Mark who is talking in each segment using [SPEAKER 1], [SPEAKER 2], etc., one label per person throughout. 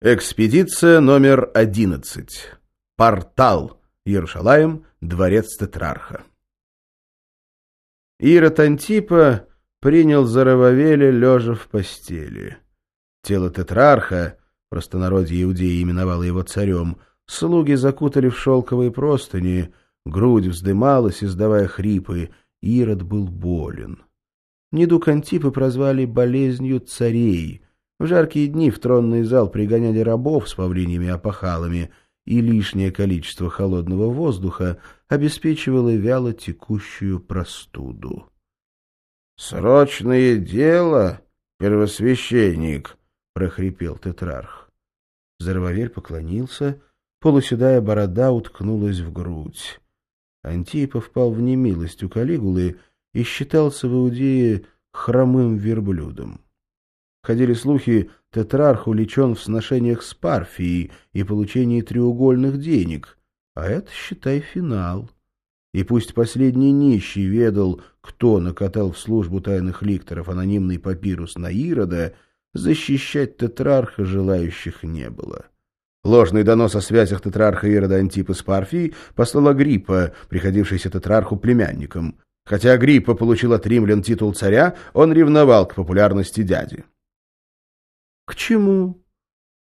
[SPEAKER 1] Экспедиция номер 11. Портал. Иерушалаем. Дворец Тетрарха. Ирод Антипа принял Зарававеля, лежа в постели. Тело Тетрарха, простонародье иудеи именовало его царем, слуги закутали в шелковые простыни, грудь вздымалась, издавая хрипы, Ирод был болен. Недуг Антипа прозвали болезнью царей — в жаркие дни в тронный зал пригоняли рабов с павлиньими опахалами, и лишнее количество холодного воздуха обеспечивало вяло текущую простуду. — Срочное дело, первосвященник! — прохрипел тетрарх. Зарвавель поклонился, полуседая борода уткнулась в грудь. Антипа впал в немилость у Калигулы и считался в Иудее хромым верблюдом. Ходили слухи, тетрарх увлечен в сношениях с Парфией и получении треугольных денег. А это, считай, финал. И пусть последний нищий ведал, кто накатал в службу тайных ликторов анонимный папирус на Ирода, защищать тетрарха желающих не было. Ложный донос о связях тетрарха Ирода Антипа с Парфией послала Гриппа, приходившийся тетрарху племянником. Хотя Гриппа получил от римлян титул царя, он ревновал к популярности дяди. К чему?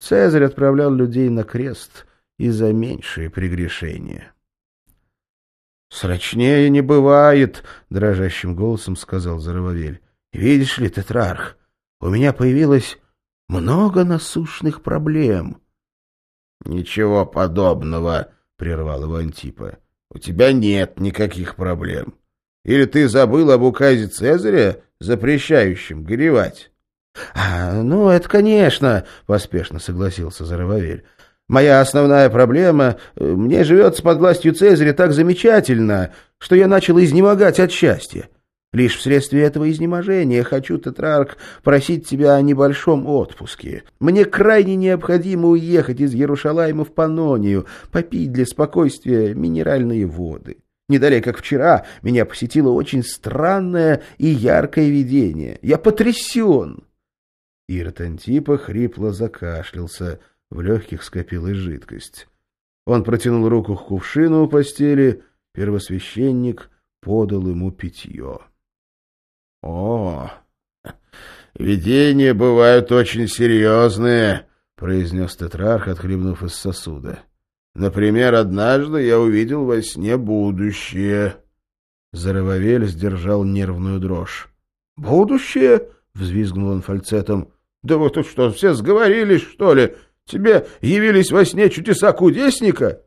[SPEAKER 1] Цезарь отправлял людей на крест и за меньшие прегрешения. «Срочнее не бывает», — дрожащим голосом сказал Зарававель. «Видишь ли, тетрарх, у меня появилось много насущных проблем». «Ничего подобного», — прервал его Антипа. «У тебя нет никаких проблем. Или ты забыл об указе Цезаря, запрещающем горевать?» — А, ну, это конечно, — поспешно согласился Зарававель. — Моя основная проблема э, — мне живется под властью Цезаря так замечательно, что я начал изнемогать от счастья. Лишь вследствие этого изнеможения хочу, Тетрарк, просить тебя о небольшом отпуске. Мне крайне необходимо уехать из Ярушалайма в Панонию, попить для спокойствия минеральные воды. Не как вчера, меня посетило очень странное и яркое видение. Я потрясен. Ирод Антипа хрипло закашлялся, в легких скопилась жидкость. Он протянул руку к кувшину у постели, первосвященник подал ему питье. — О, видения бывают очень серьезные, — произнес тетрарх, отхлебнув из сосуда. — Например, однажды я увидел во сне будущее. Зарававель сдержал нервную дрожь. — Будущее? — взвизгнул он фальцетом. Да вы тут что, все сговорились, что ли? Тебе явились во сне чудеса кудесника?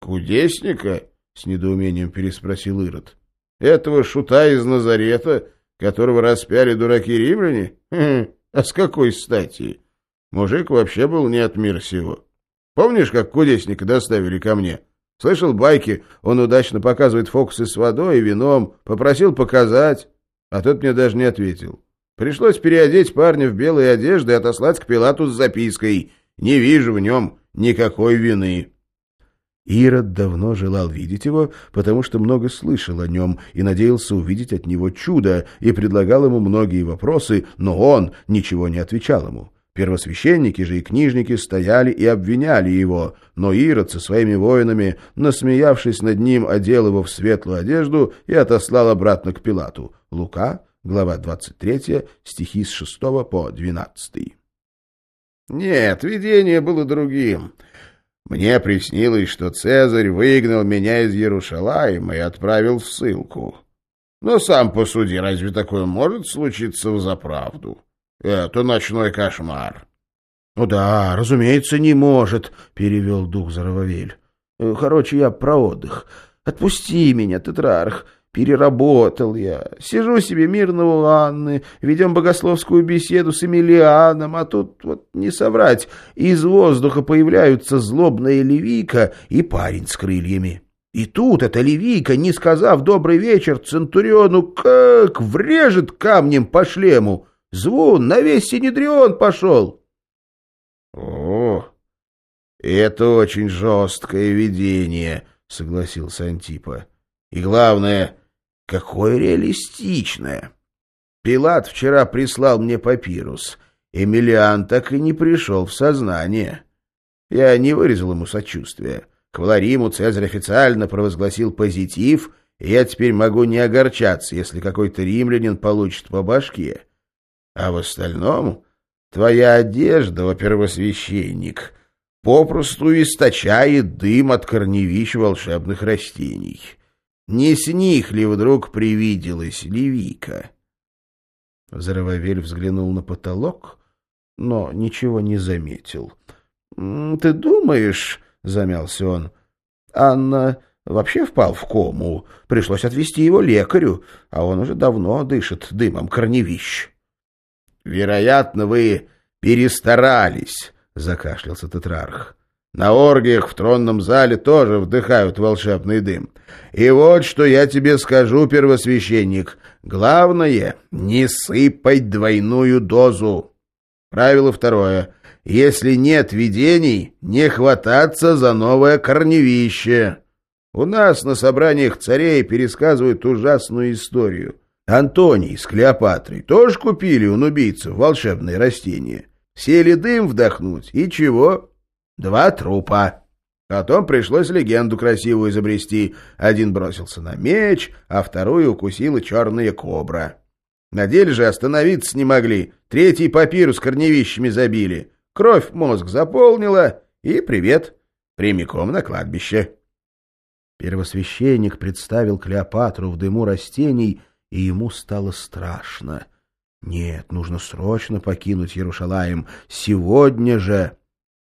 [SPEAKER 1] Кудесника? С недоумением переспросил Ирод. Этого шута из Назарета, которого распяли дураки римляне? Хм, а с какой стати? Мужик вообще был не от мира сего. Помнишь, как кудесника доставили ко мне? Слышал байки, он удачно показывает фокусы с водой и вином, попросил показать, а тот мне даже не ответил. Пришлось переодеть парня в белые одежды и отослать к Пилату с запиской. Не вижу в нем никакой вины. Ирод давно желал видеть его, потому что много слышал о нем и надеялся увидеть от него чудо, и предлагал ему многие вопросы, но он ничего не отвечал ему. Первосвященники же и книжники стояли и обвиняли его, но Ирод со своими воинами, насмеявшись над ним, одел его в светлую одежду и отослал обратно к Пилату. Лука глава 23, стихи с 6 по 12. Нет, видение было другим. Мне приснилось, что Цезарь выгнал меня из Иерушалаима и отправил в ссылку. Но сам посуди, разве такое может случиться в заправду? Это ночной кошмар. — Ну да, разумеется, не может, — перевел дух Зарававель. — Короче, я про отдых. Отпусти меня, тетрарх. Переработал я. Сижу себе мирно у Анны, ведем богословскую беседу с Эмилианом, а тут, вот не соврать, из воздуха появляются злобная левика и парень с крыльями. И тут эта левика, не сказав «добрый вечер» Центуриону, как врежет камнем по шлему. Звон на весь Синедрион пошел. — О, это очень жесткое видение, — согласился Антипа. — И главное, Какое реалистичное! Пилат вчера прислал мне папирус. Эмилиан так и не пришел в сознание. Я не выразил ему сочувствия. К Валариму Цезарь официально провозгласил позитив, и я теперь могу не огорчаться, если какой-то римлянин получит по башке. А в остальном твоя одежда, о первосвященник, попросту источает дым от корневищ волшебных растений. Не с них ли вдруг привиделась Левика? Зарававель взглянул на потолок, но ничего не заметил. — Ты думаешь, — замялся он, — Анна вообще впал в кому? Пришлось отвезти его лекарю, а он уже давно дышит дымом корневищ. — Вероятно, вы перестарались, — закашлялся тетрарх. На оргиях в тронном зале тоже вдыхают волшебный дым. И вот что я тебе скажу, первосвященник. Главное — не сыпать двойную дозу. Правило второе. Если нет видений, не хвататься за новое корневище. У нас на собраниях царей пересказывают ужасную историю. Антоний с Клеопатрой тоже купили у нубийцев волшебные растения. Сели дым вдохнуть, и чего? Два трупа. Потом пришлось легенду красивую изобрести. Один бросился на меч, а вторую укусила черная кобра. На деле же остановиться не могли. Третий папирус корневищами забили. Кровь мозг заполнила, и привет, прямиком на кладбище. Первосвященник представил Клеопатру в дыму растений, и ему стало страшно. Нет, нужно срочно покинуть Ярушалаем. Сегодня же...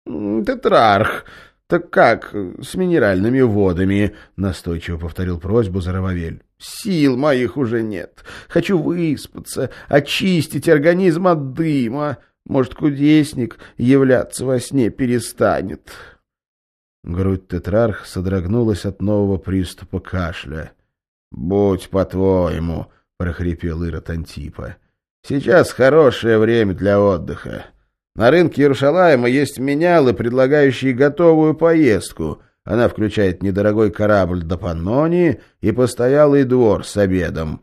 [SPEAKER 1] «Тетрарх, так как с минеральными водами?» — настойчиво повторил просьбу Зарававель. «Сил моих уже нет. Хочу выспаться, очистить организм от дыма. Может, кудесник являться во сне перестанет». Грудь Тетрарх содрогнулась от нового приступа кашля. «Будь по-твоему», — прохрипел Ирод Антипа. «Сейчас хорошее время для отдыха. На рынке Иерушалайма есть менялы, предлагающие готовую поездку. Она включает недорогой корабль до Паннонии и постоялый двор с обедом.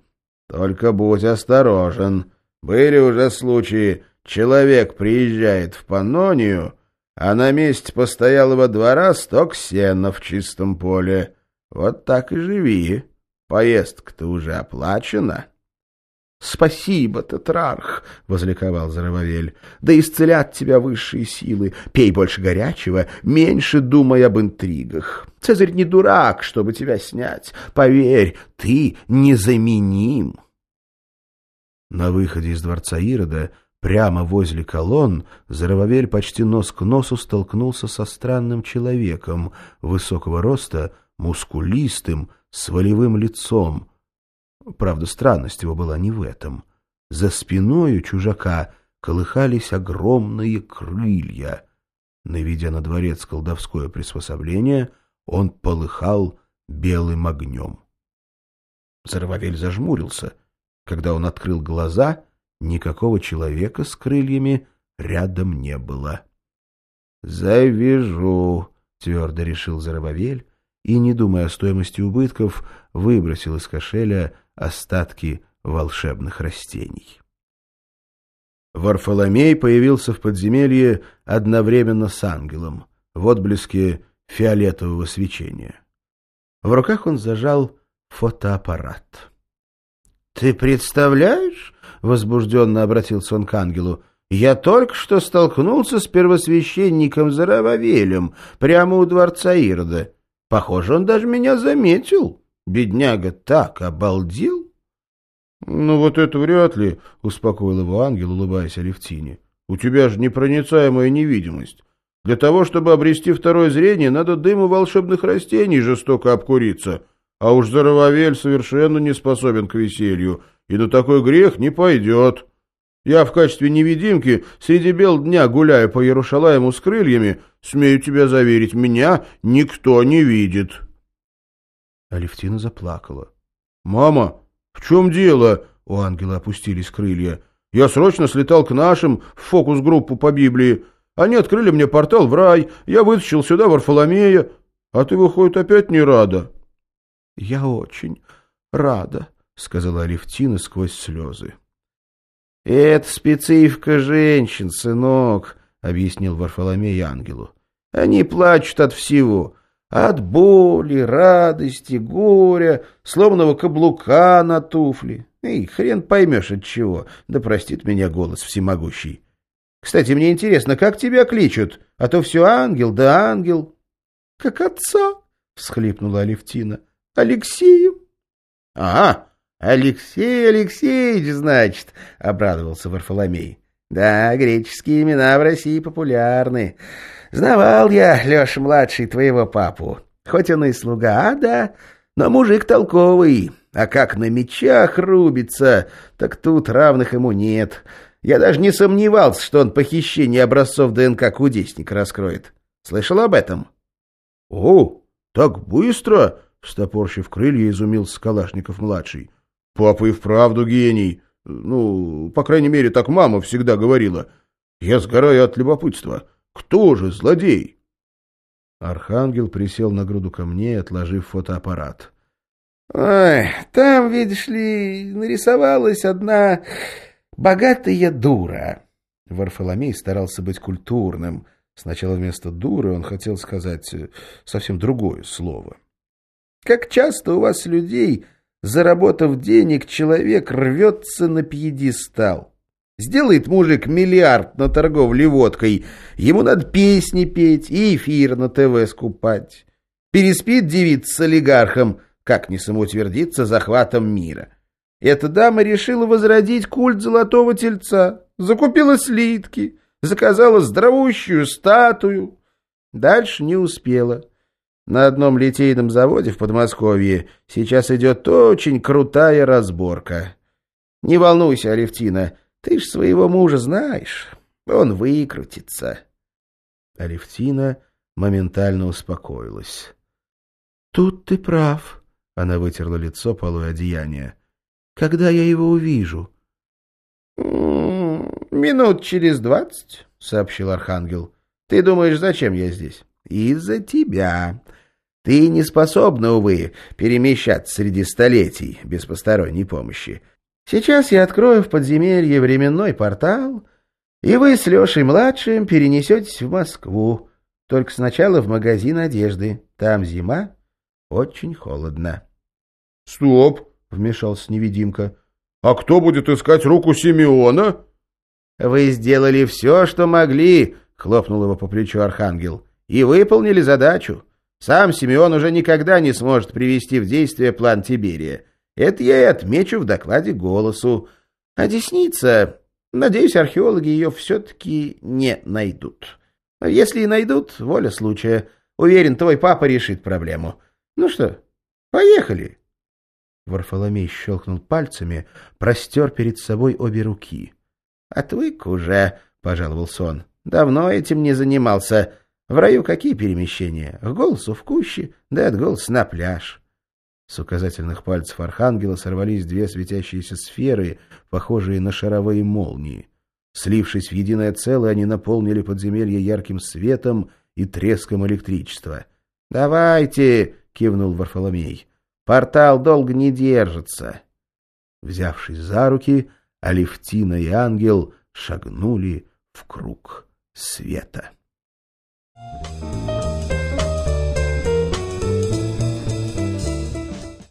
[SPEAKER 1] Только будь осторожен. Были уже случаи, человек приезжает в Паннонию, а на месте постоялого двора сток сена в чистом поле. Вот так и живи. Поездка-то уже оплачена. «Спасибо, Тетрарх!» — возликовал Зарававель. «Да исцелят тебя высшие силы. Пей больше горячего, меньше думай об интригах. Цезарь не дурак, чтобы тебя снять. Поверь, ты незаменим!» На выходе из дворца Ирода, прямо возле колонн, Зарававель почти нос к носу столкнулся со странным человеком высокого роста, мускулистым, с волевым лицом — Правда, странность его была не в этом. За спиной у чужака колыхались огромные крылья. Наведя на дворец колдовское приспособление, он полыхал белым огнем. Зарававель зажмурился. Когда он открыл глаза, никакого человека с крыльями рядом не было. «Завяжу», — твердо решил Зарававель, и, не думая о стоимости убытков, выбросил из кошеля остатки волшебных растений. Варфоломей появился в подземелье одновременно с ангелом, в отблеске фиолетового свечения. В руках он зажал фотоаппарат. — Ты представляешь? — возбужденно обратился он к ангелу. — Я только что столкнулся с первосвященником Зарававелем прямо у дворца Ирода. Похоже, он даже меня заметил. Бедняга так обалдел. — Ну вот это вряд ли, — успокоил его ангел, улыбаясь Алевтине. — У тебя же непроницаемая невидимость. Для того, чтобы обрести второе зрение, надо дыму волшебных растений жестоко обкуриться. А уж Зарававель совершенно не способен к веселью, и на такой грех не пойдет. Я в качестве невидимки среди бел дня гуляя по Ярушалаему с крыльями, смею тебя заверить, меня никто не видит. Алевтина заплакала. — Мама, в чем дело? — у ангела опустились крылья. — Я срочно слетал к нашим в фокус-группу по Библии. Они открыли мне портал в рай, я вытащил сюда Варфоломея. А ты, выходит, опять не рада? — Я очень рада, — сказала Алевтина сквозь слезы. — Это специфика женщин, сынок, — объяснил Варфоломей ангелу. — Они плачут от всего. От боли, радости, горя, сломанного каблука на туфли. И хрен поймешь от чего. Да простит меня голос всемогущий. Кстати, мне интересно, как тебя кличут? А то все ангел да ангел. — Как отца, — всхлипнула Алевтина. — Алексеем. — Ага, Алексей Алексеевич, значит, — обрадовался Варфоломей. — Да, греческие имена в России популярны. Знавал я, Леша-младший, твоего папу. Хоть он и слуга, да, но мужик толковый. А как на мечах рубится, так тут равных ему нет. Я даже не сомневался, что он похищение образцов ДНК кудесника раскроет. Слышал об этом? — О, так быстро! — встопорщив крылья, изумился Калашников-младший. — Папа и вправду гений. Ну, по крайней мере, так мама всегда говорила. Я сгораю от любопытства. Кто же злодей? Архангел присел на груду камней, отложив фотоаппарат. — Ой, там, видишь ли, нарисовалась одна богатая дура. Варфоломей старался быть культурным. Сначала вместо «дуры» он хотел сказать э, совсем другое слово. Как часто у вас людей, заработав денег, человек рвется на пьедестал? Сделает мужик миллиард на торговле водкой, ему надо песни петь и эфир на ТВ скупать. Переспит девица с олигархом, как не самоутвердиться захватом мира. Эта дама решила возродить культ золотого тельца, закупила слитки, заказала здоровущую статую. Дальше не успела. На одном литейном заводе в Подмосковье сейчас идет очень крутая разборка. Не волнуйся, Алевтина, ты ж своего мужа знаешь. Он выкрутится. Алевтина моментально успокоилась. — Тут ты прав, — она вытерла лицо полой одеяния. — Когда я его увижу? — Минут через двадцать, — сообщил Архангел. — Ты думаешь, зачем я здесь? — Из-за тебя. Ты не способна, увы, перемещаться среди столетий без посторонней помощи. Сейчас я открою в подземелье временной портал, и вы с Лешей-младшим перенесетесь в Москву. Только сначала в магазин одежды. Там зима, очень холодно. — Стоп! — вмешался невидимка. — А кто будет искать руку Симеона? — Вы сделали все, что могли, — хлопнул его по плечу архангел, — и выполнили задачу. Сам Симеон уже никогда не сможет привести в действие план Тиберия. Это я и отмечу в докладе голосу. А десница... Надеюсь, археологи ее все-таки не найдут. Если и найдут, воля случая. Уверен, твой папа решит проблему. Ну что, поехали. Варфоломей щелкнул пальцами, простер перед собой обе руки. — Отвык уже, — пожаловался он. — Давно этим не занимался. В раю какие перемещения? К голосу в куще, да от голоса на пляж. С указательных пальцев архангела сорвались две светящиеся сферы, похожие на шаровые молнии. Слившись в единое целое, они наполнили подземелье ярким светом и треском электричества. «Давайте!» — кивнул Варфоломей. «Портал долго не держится!» Взявшись за руки, Алевтина и ангел шагнули в круг света. Música